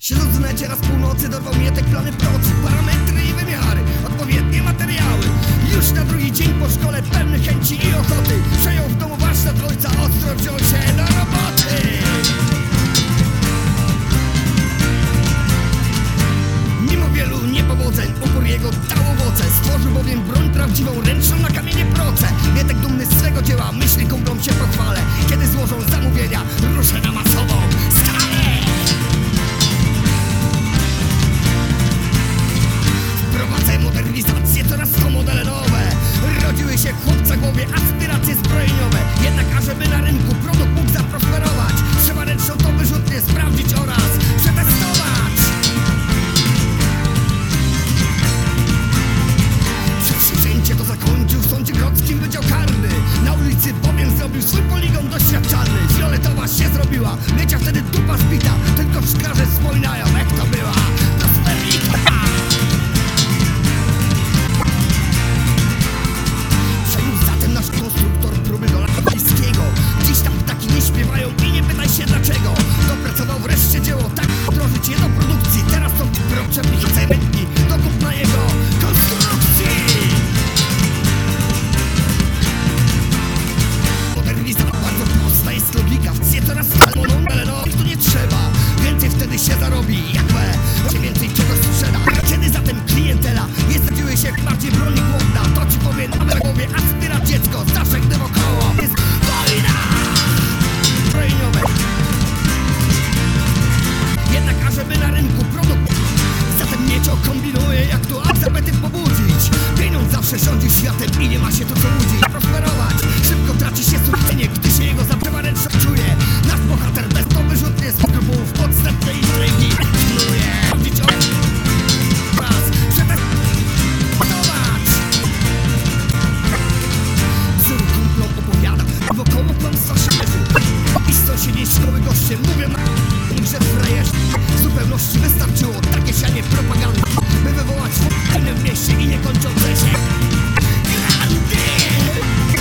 Siedząc w necie raz północy dorwał mnie te plany procy Parametry i wymiary, odpowiednie materiały. Już na drugi dzień po szkole pełny chęci i ochoty Przejął w domu warsztat ojca, ostro wziął się do roboty. Mimo wielu niepowodzeń upór jego dał owoce Stworzył bowiem broń prawdziwą, ręczną na kamienie zrobił swój poligon doświadczalny. Fioletowa się zrobiła, miecia wtedy dupa zbita. Tylko wspominają jak się bardziej broni głodna To ci powie na głowie aspira dziecko. Zawsze gdy wokoło jest wojna. Zbrojeniowe. Jednak ażeby na rynku produkt Zatem miecio kombinuje jak tu zapety pobudzić. Pieniądz zawsze rządzi światem i nie ma się tu co Tylko się mówię.